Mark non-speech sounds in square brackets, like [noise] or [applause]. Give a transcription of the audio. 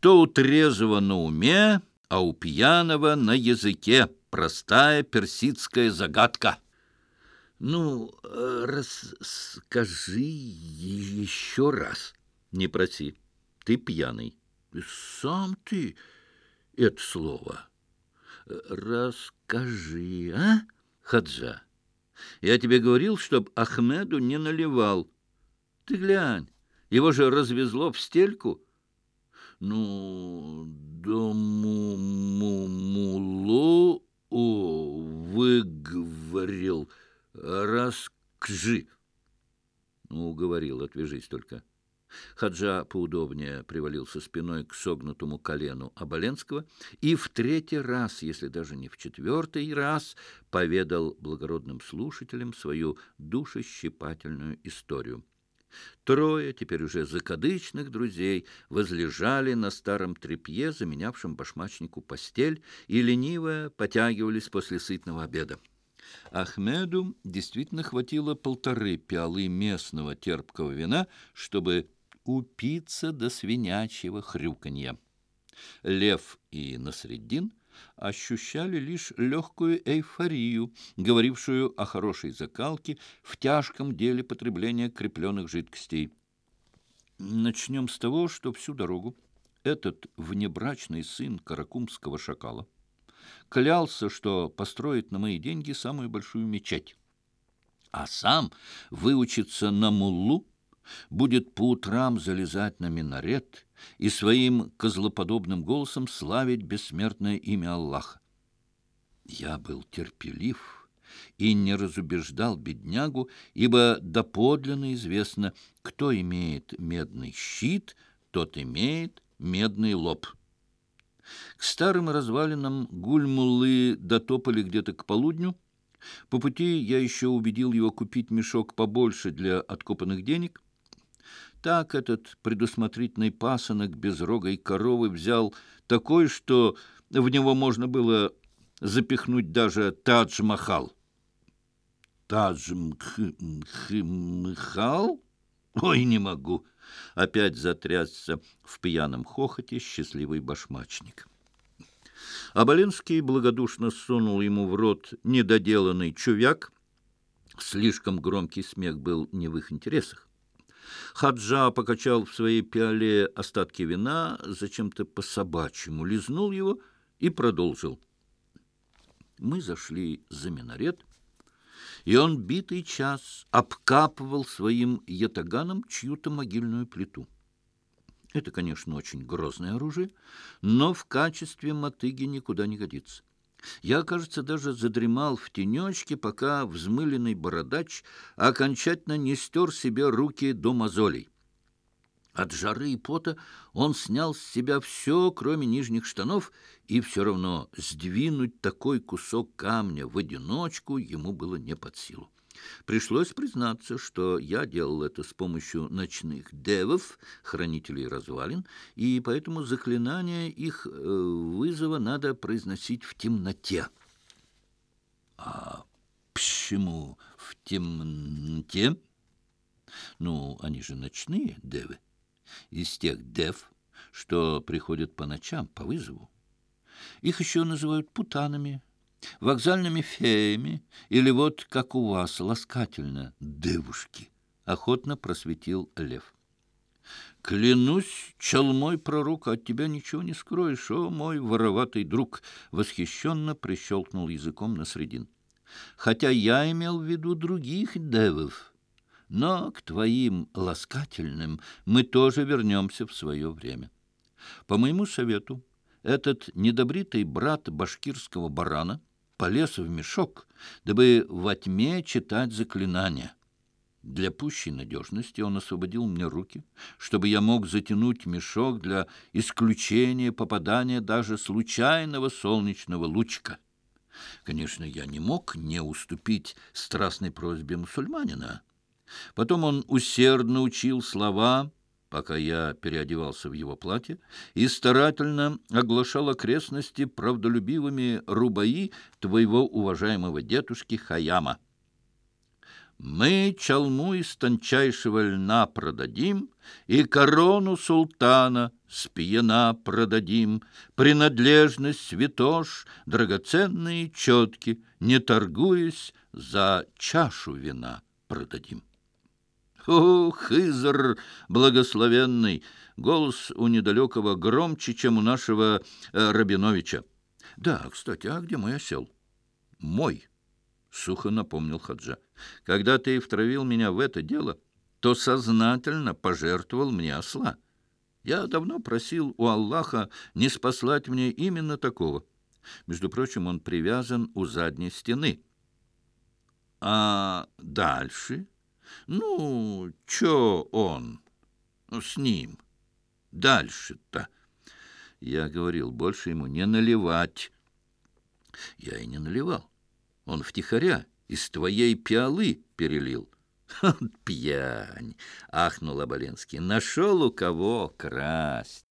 что у трезвого на уме, а у пьяного на языке. Простая персидская загадка. Ну, расскажи еще раз. Не проси. Ты пьяный. Сам ты это слово. Расскажи, а, Хаджа? Я тебе говорил, чтоб Ахмеду не наливал. Ты глянь, его же развезло в стельку. Ну, дому мулу выговорил, раскжи. Ну, говорил, отвяжись только. Хаджа поудобнее привалился спиной к согнутому колену Оболенского и в третий раз, если даже не в четвертый раз, поведал благородным слушателям свою душещипательную историю. Трое, теперь уже закадычных друзей, возлежали на старом тряпье, заменявшем башмачнику постель, и лениво потягивались после сытного обеда. Ахмеду действительно хватило полторы пиалы местного терпкого вина, чтобы упиться до свинячьего хрюканья. Лев и Насреддин ощущали лишь легкую эйфорию, говорившую о хорошей закалке в тяжком деле потребления крепленных жидкостей. Начнем с того, что всю дорогу этот внебрачный сын каракумского шакала клялся, что построит на мои деньги самую большую мечеть, а сам выучится на муллу будет по утрам залезать на минарет и своим козлоподобным голосом славить бессмертное имя Аллаха. Я был терпелив и не разубеждал беднягу, ибо доподлинно известно, кто имеет медный щит, тот имеет медный лоб. К старым развалинам гульмулы дотопали где-то к полудню. По пути я еще убедил его купить мешок побольше для откопанных денег — так этот предусмотрительный пасынок безрогой коровы взял такой, что в него можно было запихнуть даже Тадж-Махал. Тадж-Махал? Ой, не могу. Опять затрясся в пьяном хохоте счастливый башмачник. Аболинский благодушно сунул ему в рот недоделанный чувяк. Слишком громкий смех был не в их интересах. Хаджа покачал в своей пиале остатки вина, зачем-то по-собачьему лизнул его и продолжил. Мы зашли за минарет, и он битый час обкапывал своим ятаганом чью-то могильную плиту. Это, конечно, очень грозное оружие, но в качестве мотыги никуда не годится. Я, кажется, даже задремал в тенечке, пока взмыленный бородач окончательно не стер себе руки до мозолей. От жары и пота он снял с себя все, кроме нижних штанов, и все равно сдвинуть такой кусок камня в одиночку ему было не под силу. Пришлось признаться, что я делал это с помощью ночных девов, хранителей развалин, и поэтому заклинание их э, вызова надо произносить в темноте. А почему в темноте? Ну, они же ночные девы, из тех дев, что приходят по ночам по вызову. Их еще называют путанами, вокзальными феями или вот, как у вас, ласкательно, девушки, — охотно просветил Лев. «Клянусь, чалмой пророк, от тебя ничего не скроешь, о, мой вороватый друг!» — восхищенно прищелкнул языком на средин. «Хотя я имел в виду других девов, но к твоим ласкательным мы тоже вернемся в свое время. По моему совету, этот недобритый брат башкирского барана — полез в мешок, дабы во тьме читать заклинания. Для пущей надежности он освободил мне руки, чтобы я мог затянуть мешок для исключения попадания даже случайного солнечного лучика. Конечно, я не мог не уступить страстной просьбе мусульманина. Потом он усердно учил слова пока я переодевался в его платье, и старательно оглашал окрестности правдолюбивыми рубаи твоего уважаемого дедушки Хаяма. Мы чалму из тончайшего льна продадим, И корону султана с пьяна продадим, Принадлежность святош, драгоценные четки, Не торгуясь, за чашу вина продадим. О, Хызр благословенный! Голос у недалекого громче, чем у нашего э, Рабиновича. Да, кстати, а где мой осел? Мой. — сухо напомнил Хаджа. — Когда ты втравил меня в это дело, то сознательно пожертвовал мне осла. Я давно просил у Аллаха не спаслать мне именно такого. Между прочим, он привязан у задней стены. А дальше? Ну, чё он? С ним. Дальше-то. Я говорил, больше ему не наливать. Я и не наливал. Он втихаря из твоей пиалы перелил. [laughs] — Пьянь! — ахнул Оболенский. — Нашел у кого красть.